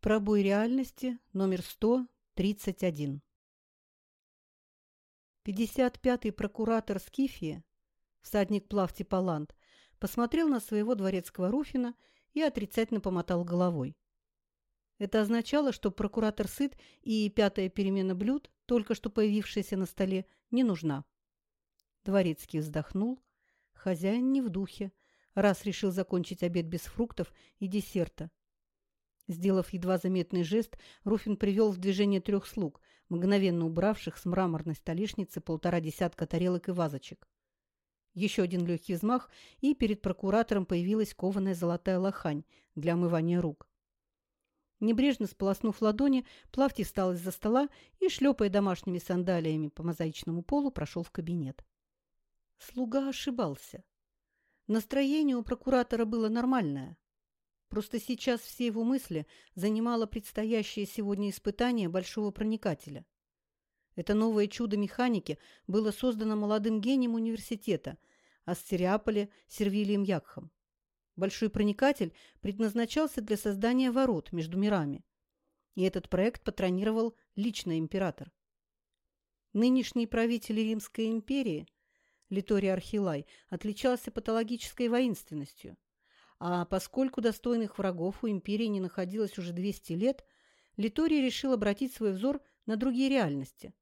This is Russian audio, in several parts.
Пробой реальности номер 131. 55-й прокуратор Скифии, всадник Плавти Палант, посмотрел на своего дворецкого Руфина и отрицательно помотал головой. Это означало, что прокуратор сыт и пятая перемена блюд, только что появившаяся на столе, не нужна. Дворецкий вздохнул. Хозяин не в духе, раз решил закончить обед без фруктов и десерта. Сделав едва заметный жест, Руфин привел в движение трех слуг, мгновенно убравших с мраморной столешницы полтора десятка тарелок и вазочек. Еще один легкий взмах, и перед прокуратором появилась кованая золотая лохань для омывания рук. Небрежно сполоснув ладони, Плавти встал из-за стола и, шлепая домашними сандалиями по мозаичному полу, прошел в кабинет. Слуга ошибался. Настроение у прокуратора было нормальное. Просто сейчас все его мысли занимало предстоящее сегодня испытание большого проникателя. Это новое чудо механики было создано молодым гением университета Астериаполе Сервилием Якхом. Большой проникатель предназначался для создания ворот между мирами, и этот проект патронировал лично император. Нынешний правитель Римской империи, Литорий Архилай, отличался патологической воинственностью – а поскольку достойных врагов у империи не находилось уже 200 лет, Литорий решил обратить свой взор на другие реальности.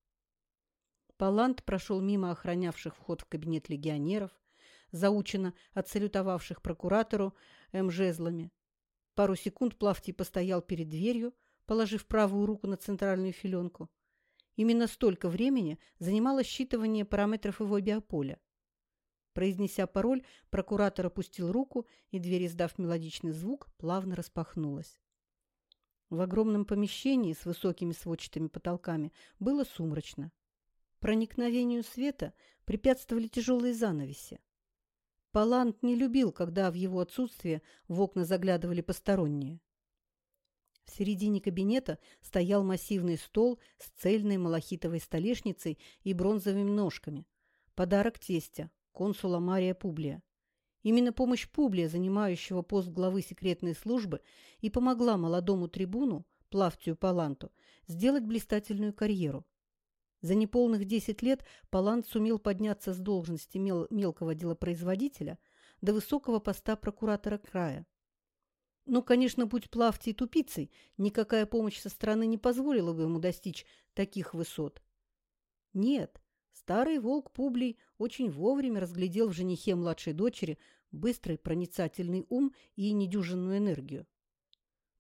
Палант прошел мимо охранявших вход в кабинет легионеров, заучено отсалютовавших прокуратору М. жезлами. Пару секунд Плавтий постоял перед дверью, положив правую руку на центральную филенку. Именно столько времени занимало считывание параметров его биополя. Произнеся пароль, прокуратор опустил руку, и дверь, издав мелодичный звук, плавно распахнулась. В огромном помещении с высокими сводчатыми потолками было сумрачно. Проникновению света препятствовали тяжелые занавеси. Палант не любил, когда в его отсутствие в окна заглядывали посторонние. В середине кабинета стоял массивный стол с цельной малахитовой столешницей и бронзовыми ножками. Подарок тестя, консула Мария Публия. Именно помощь Публия, занимающего пост главы секретной службы, и помогла молодому трибуну, Плавтию Паланту, сделать блистательную карьеру. За неполных 10 лет Палант сумел подняться с должности мел мелкого делопроизводителя до высокого поста прокуратора края. Ну, конечно, будь Плавтий тупицей, никакая помощь со стороны не позволила бы ему достичь таких высот. Нет, Старый волк Публий очень вовремя разглядел в женихе младшей дочери быстрый проницательный ум и недюжинную энергию.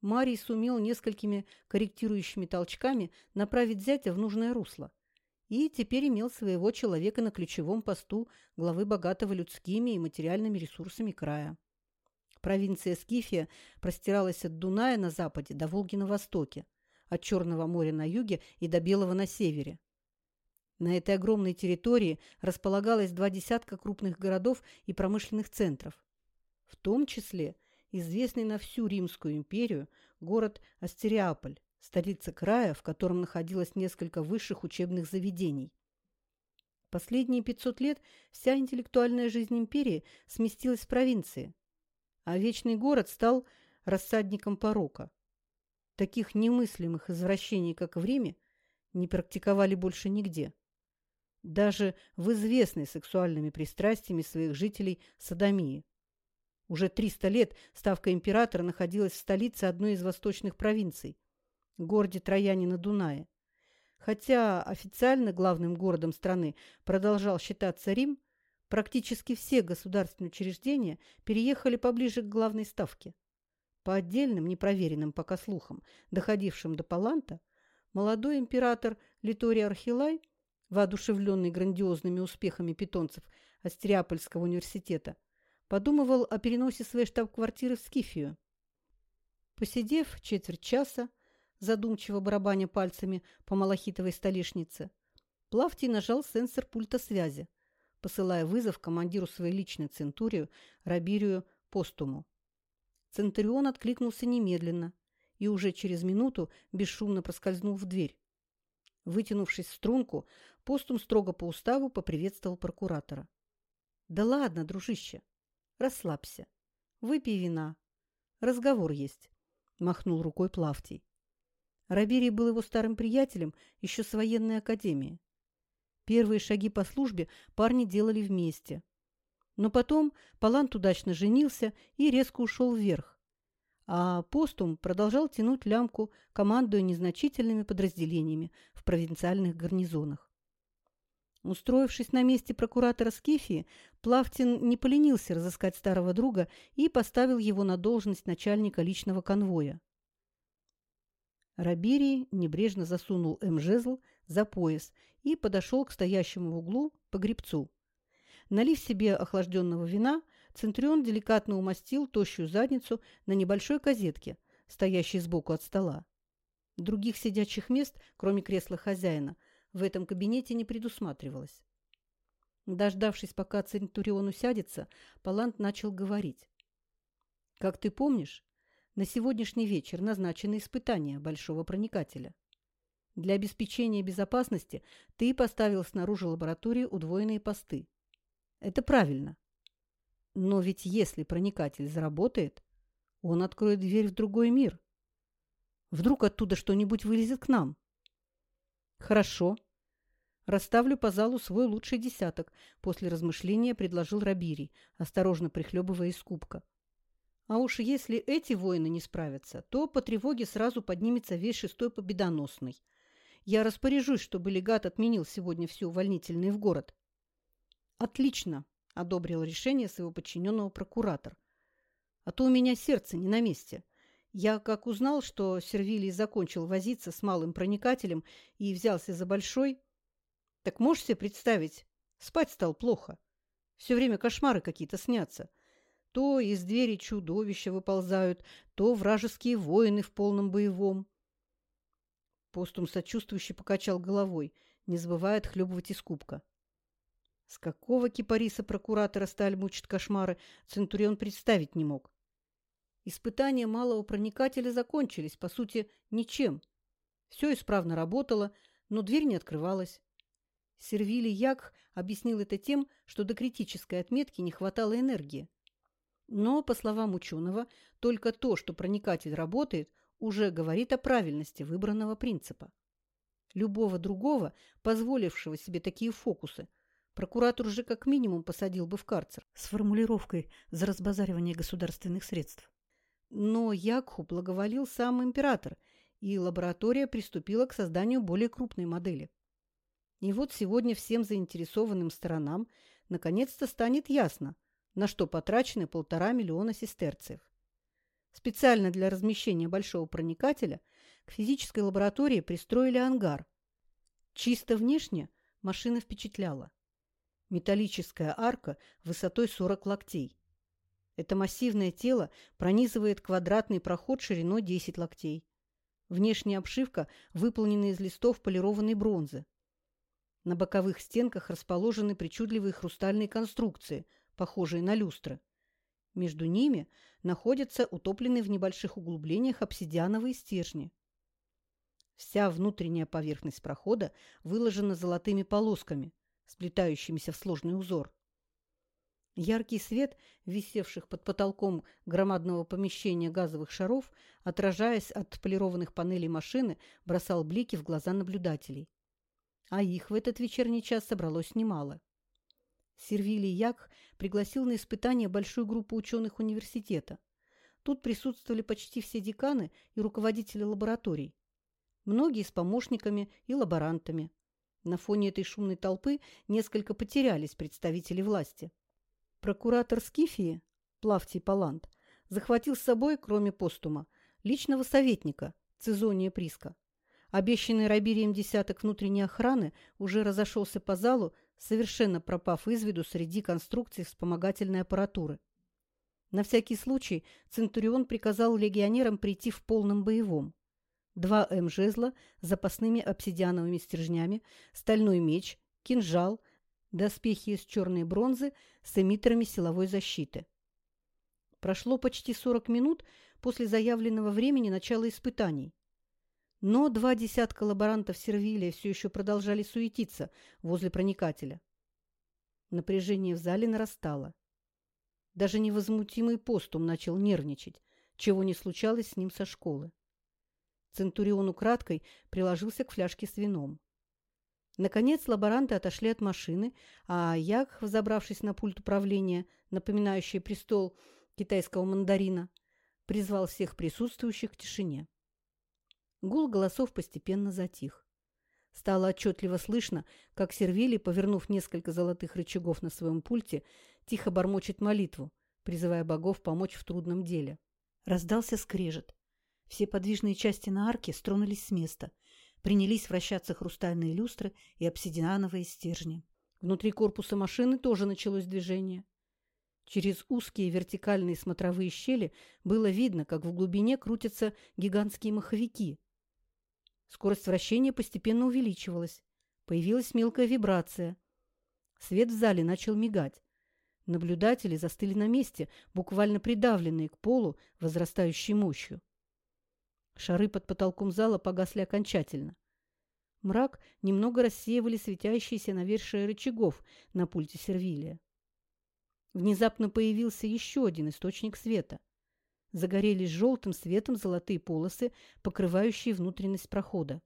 Марий сумел несколькими корректирующими толчками направить зятя в нужное русло и теперь имел своего человека на ключевом посту главы богатого людскими и материальными ресурсами края. Провинция Скифия простиралась от Дуная на западе до Волги на востоке, от Черного моря на юге и до Белого на севере. На этой огромной территории располагалось два десятка крупных городов и промышленных центров, в том числе известный на всю Римскую империю город Астериаполь, столица края, в котором находилось несколько высших учебных заведений. Последние 500 лет вся интеллектуальная жизнь империи сместилась в провинции, а вечный город стал рассадником порока. Таких немыслимых извращений, как в Риме, не практиковали больше нигде даже в известной сексуальными пристрастиями своих жителей Содомии. Уже 300 лет ставка императора находилась в столице одной из восточных провинций – городе Трояне на Дунае. Хотя официально главным городом страны продолжал считаться Рим, практически все государственные учреждения переехали поближе к главной ставке. По отдельным, непроверенным пока слухам, доходившим до Паланта, молодой император Литорий Архилай – воодушевленный грандиозными успехами питомцев Астриапольского университета, подумывал о переносе своей штаб-квартиры в Скифию. Посидев четверть часа, задумчиво барабаня пальцами по малахитовой столешнице, Плавтий нажал сенсор пульта связи, посылая вызов командиру своей личной центурию Рабирию Постуму. Центурион откликнулся немедленно и уже через минуту бесшумно проскользнул в дверь. Вытянувшись в струнку, Постум строго по уставу поприветствовал прокуратора. «Да ладно, дружище, расслабься. Выпей вина. Разговор есть. – махнул рукой Плавтий. Раберий был его старым приятелем еще с военной академии. Первые шаги по службе парни делали вместе. Но потом Палант удачно женился и резко ушел вверх. А Постум продолжал тянуть лямку, командуя незначительными подразделениями в провинциальных гарнизонах. Устроившись на месте прокуратора Скифии, Плавтин не поленился разыскать старого друга и поставил его на должность начальника личного конвоя. Раберий небрежно засунул М-жезл за пояс и подошел к стоящему в углу погребцу. Налив себе охлажденного вина, Центурион деликатно умастил тощую задницу на небольшой козетке, стоящей сбоку от стола. Других сидячих мест, кроме кресла хозяина, в этом кабинете не предусматривалось. Дождавшись, пока Центурион усядется, Палант начал говорить. «Как ты помнишь, на сегодняшний вечер назначены испытания большого проникателя. Для обеспечения безопасности ты поставил снаружи лаборатории удвоенные посты. Это правильно. Но ведь если проникатель заработает, он откроет дверь в другой мир. Вдруг оттуда что-нибудь вылезет к нам? Хорошо. Расставлю по залу свой лучший десяток, после размышления предложил Рабирий, осторожно прихлебывая из кубка. А уж если эти воины не справятся, то по тревоге сразу поднимется весь шестой победоносный. Я распоряжусь, чтобы легат отменил сегодня все увольнительные в город. Отлично, одобрил решение своего подчиненного прокуратор. А то у меня сердце не на месте. Я как узнал, что Сервилий закончил возиться с малым проникателем и взялся за большой, так можешь себе представить, спать стал плохо. Все время кошмары какие-то снятся. То из двери чудовища выползают, то вражеские воины в полном боевом. Постум сочувствующе покачал головой, не забывая отхлебывать из кубка. С какого кипариса прокуратора сталь мучит кошмары, Центурион представить не мог. Испытания малого проникателя закончились, по сути, ничем. Все исправно работало, но дверь не открывалась. Сервили Як объяснил это тем, что до критической отметки не хватало энергии. Но, по словам ученого, только то, что проникатель работает, уже говорит о правильности выбранного принципа. Любого другого, позволившего себе такие фокусы, прокуратор уже как минимум посадил бы в карцер с формулировкой «за разбазаривание государственных средств». Но Якху благоволил сам император, и лаборатория приступила к созданию более крупной модели. И вот сегодня всем заинтересованным сторонам наконец-то станет ясно, на что потрачены полтора миллиона сестерцев. Специально для размещения большого проникателя к физической лаборатории пристроили ангар. Чисто внешне машина впечатляла. Металлическая арка высотой 40 локтей. Это массивное тело пронизывает квадратный проход шириной 10 локтей. Внешняя обшивка выполнена из листов полированной бронзы. На боковых стенках расположены причудливые хрустальные конструкции – похожие на люстры. Между ними находятся утопленные в небольших углублениях обсидиановые стержни. Вся внутренняя поверхность прохода выложена золотыми полосками, сплетающимися в сложный узор. Яркий свет, висевших под потолком громадного помещения газовых шаров, отражаясь от полированных панелей машины, бросал блики в глаза наблюдателей. А их в этот вечерний час собралось немало. Сервилий Як пригласил на испытание большую группу ученых университета. Тут присутствовали почти все деканы и руководители лабораторий. Многие с помощниками и лаборантами. На фоне этой шумной толпы несколько потерялись представители власти. Прокуратор Скифии, Плавтий Палант, захватил с собой, кроме постума, личного советника Цезония Приска. Обещанный Рабирием десяток внутренней охраны уже разошелся по залу совершенно пропав из виду среди конструкций вспомогательной аппаратуры. На всякий случай Центурион приказал легионерам прийти в полном боевом. Два М-жезла с запасными обсидиановыми стержнями, стальной меч, кинжал, доспехи из черной бронзы с эмиттерами силовой защиты. Прошло почти 40 минут после заявленного времени начала испытаний. Но два десятка лаборантов Сервилия все еще продолжали суетиться возле проникателя. Напряжение в зале нарастало. Даже невозмутимый постум начал нервничать, чего не случалось с ним со школы. Центурион украдкой приложился к фляжке с вином. Наконец лаборанты отошли от машины, а Як, взобравшись на пульт управления, напоминающий престол китайского мандарина, призвал всех присутствующих к тишине. Гул голосов постепенно затих. Стало отчетливо слышно, как Сервилий, повернув несколько золотых рычагов на своем пульте, тихо бормочет молитву, призывая богов помочь в трудном деле. Раздался скрежет. Все подвижные части на арке стронулись с места – Принялись вращаться хрустальные люстры и обсидиановые стержни. Внутри корпуса машины тоже началось движение. Через узкие вертикальные смотровые щели было видно, как в глубине крутятся гигантские маховики. Скорость вращения постепенно увеличивалась. Появилась мелкая вибрация. Свет в зале начал мигать. Наблюдатели застыли на месте, буквально придавленные к полу возрастающей мощью. Шары под потолком зала погасли окончательно. Мрак немного рассеивали светящиеся навершие рычагов на пульте сервилия. Внезапно появился еще один источник света. Загорелись желтым светом золотые полосы, покрывающие внутренность прохода.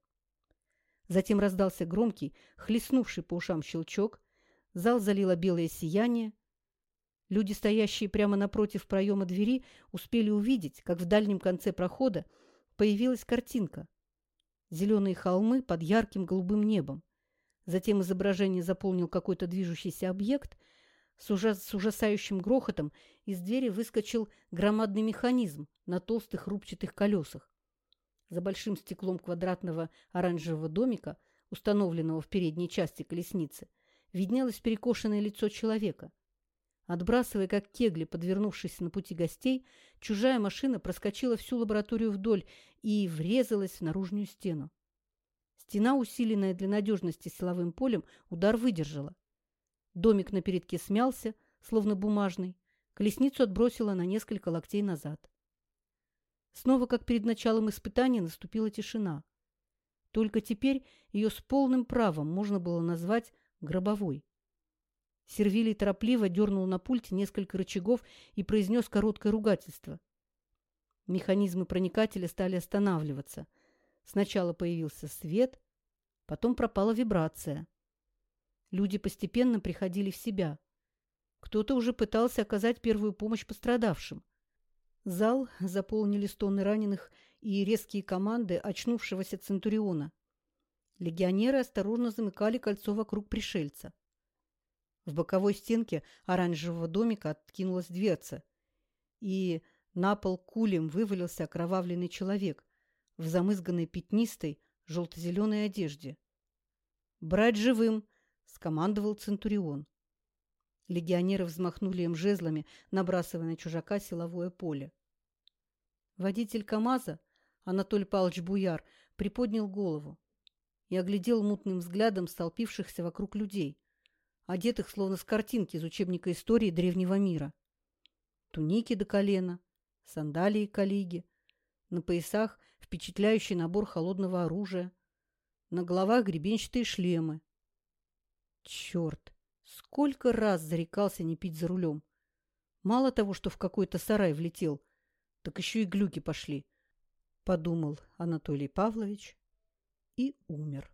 Затем раздался громкий, хлестнувший по ушам щелчок, зал залило белое сияние. Люди, стоящие прямо напротив проема двери, успели увидеть, как в дальнем конце прохода появилась картинка. Зеленые холмы под ярким голубым небом. Затем изображение заполнил какой-то движущийся объект. С, ужас, с ужасающим грохотом из двери выскочил громадный механизм на толстых рубчатых колесах. За большим стеклом квадратного оранжевого домика, установленного в передней части колесницы, виднелось перекошенное лицо человека. Отбрасывая как кегли, подвернувшись на пути гостей, чужая машина проскочила всю лабораторию вдоль и врезалась в наружную стену. Стена, усиленная для надежности силовым полем, удар выдержала. Домик на передке смялся, словно бумажный, колесницу отбросила на несколько локтей назад. Снова, как перед началом испытания, наступила тишина. Только теперь ее с полным правом можно было назвать гробовой. Сервилий торопливо дернул на пульте несколько рычагов и произнес короткое ругательство. Механизмы проникателя стали останавливаться. Сначала появился свет, потом пропала вибрация. Люди постепенно приходили в себя. Кто-то уже пытался оказать первую помощь пострадавшим. Зал заполнили стоны раненых и резкие команды очнувшегося Центуриона. Легионеры осторожно замыкали кольцо вокруг пришельца. В боковой стенке оранжевого домика откинулась дверца, и на пол кулем вывалился окровавленный человек в замызганной пятнистой желто-зеленой одежде. «Брать живым!» — скомандовал Центурион. Легионеры взмахнули им жезлами, набрасывая на чужака силовое поле. Водитель КамАЗа, Анатолий Павлович Буяр, приподнял голову и оглядел мутным взглядом столпившихся вокруг людей, одетых словно с картинки из учебника истории древнего мира. Туники до колена, сандалии коллеги, на поясах впечатляющий набор холодного оружия, на головах гребенчатые шлемы. Черт! Сколько раз зарекался не пить за рулем! Мало того, что в какой-то сарай влетел, так еще и глюки пошли, подумал Анатолий Павлович и умер.